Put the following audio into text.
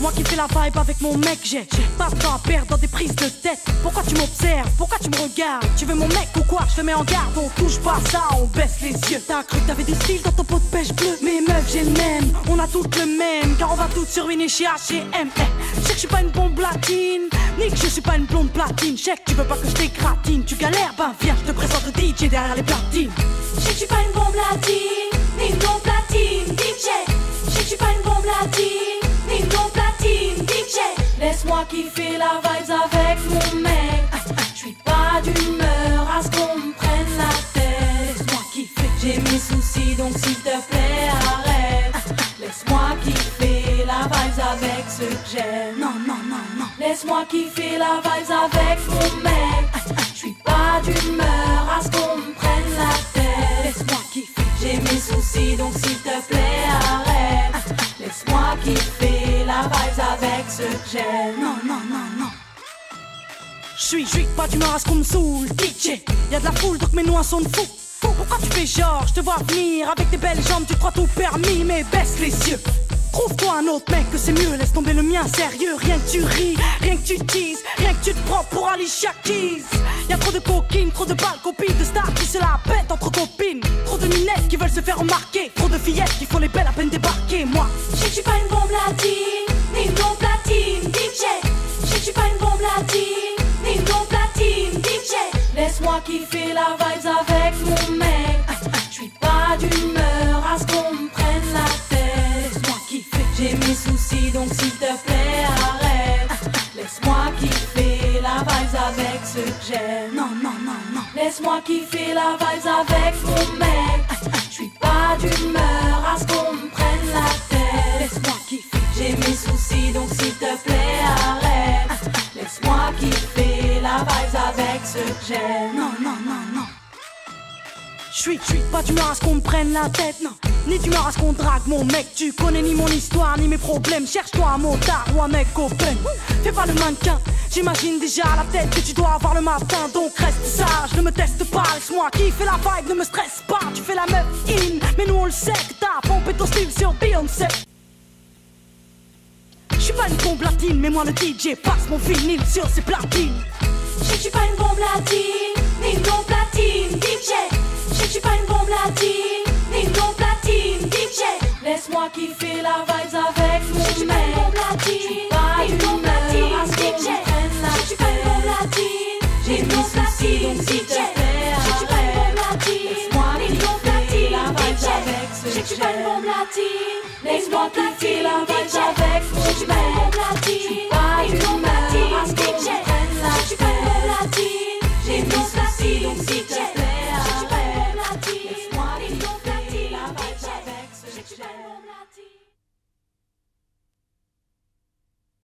Moi qui fais la vibe avec mon mec, j'ai pas de temps à perdre dans des prises de tête. Pourquoi tu m'observes? Pourquoi tu me regardes? Tu veux mon mec ou quoi? Je te mets en garde, on touche pas ça, on baisse les yeux. T'as cru que t'avais du style dans ton pot de pêche bleu Mais meuf, j'ai le même, on a toutes le même, car on va toutes surviner chez H&M. Eh, Je sais que je suis pas une bombe latine, ni que je suis pas une blonde platine. Que tu veux pas que je t'écratine, tu galères, ben viens, je te présente le DJ derrière les platines. Je suis pas une bombe Laisse-moi kiffer la vibes avec mon mec. Je suis pas d'humeur à ce qu'on me prenne la tête. Laisse-moi kiffer, j'ai mes soucis donc s'il te plaît arrête. Laisse-moi kiffer la vibes avec ceux que j'aime. Non, non, non, non. Laisse-moi kiffer la vibes avec mon mec. Non, non, non, non. Je suis, je suis pas d'humeur à ce qu'on me saoule, DJ. Y a de la foule donc mes noix sont de fou. Pourquoi tu fais genre, je te vois venir avec tes belles jambes, tu crois tout permis, mais baisse les yeux. Trouve-toi un autre mec que c'est mieux, laisse tomber le mien sérieux. Rien que tu ris, rien que tu teases, rien que tu te prends pour Alicia Keys. Y a trop de coquines, trop de balles, copines de stars qui se la pètent entre copines. Trop de minettes qui veulent se faire remarquer, trop de fillettes qui font les belles à peine débarquer. Moi, je suis pas une bombe latine, Laisse-moi kiffer la vibes avec mon mec. Je suis pas d'humeur à ce qu'on me prenne la tête. laisse-moi kiffer. J'ai mes soucis donc s'il te plaît arrête. Laisse-moi kiffer la vibes avec ceux que j'aime. Non, non, non, non. Laisse-moi kiffer la vibes avec mon mec. Je suis pas d'humeur à ce qu'on me prenne la tête. Laisse-moi kiffer. J'ai mes soucis donc s'il te plaît arrête. Laisse-moi kiffer vibes avec ceux que. Non, non, non, non. Je suis, je suis pas d'humeur à ce qu'on me prenne la tête, non. Ni d'humeur à ce qu'on drague mon mec. Tu connais ni mon histoire, ni mes problèmes. Cherche-toi un motard ou un mec open. Fais pas le mannequin. J'imagine déjà la tête que tu dois avoir le matin. Donc reste sage, ne me teste pas. Laisse-moi kiffer la vibe, ne me stresse pas. Tu fais la meuf in, mais nous on le sait que t'as pompé ton style sur Beyoncé. Je suis pas une bombe mais moi le DJ passe mon vinyle sur ses platines. Je suis pas une bombe latine, ni une blonde platine, DJ. Je suis pas une bombe latine, ni une blonde platine, DJ. Laisse-moi kiffer la vibes avec mon. Je suis pas une bombe latine, pas une platine, DJ. Je suis pas une bombe latine, j'ai donc s'il te plaît Je suis pas une bombe latine, ni une blonde platine, DJ. Je sais que je suis pas une bombe latine, laisse-moi kiffer la vibes avec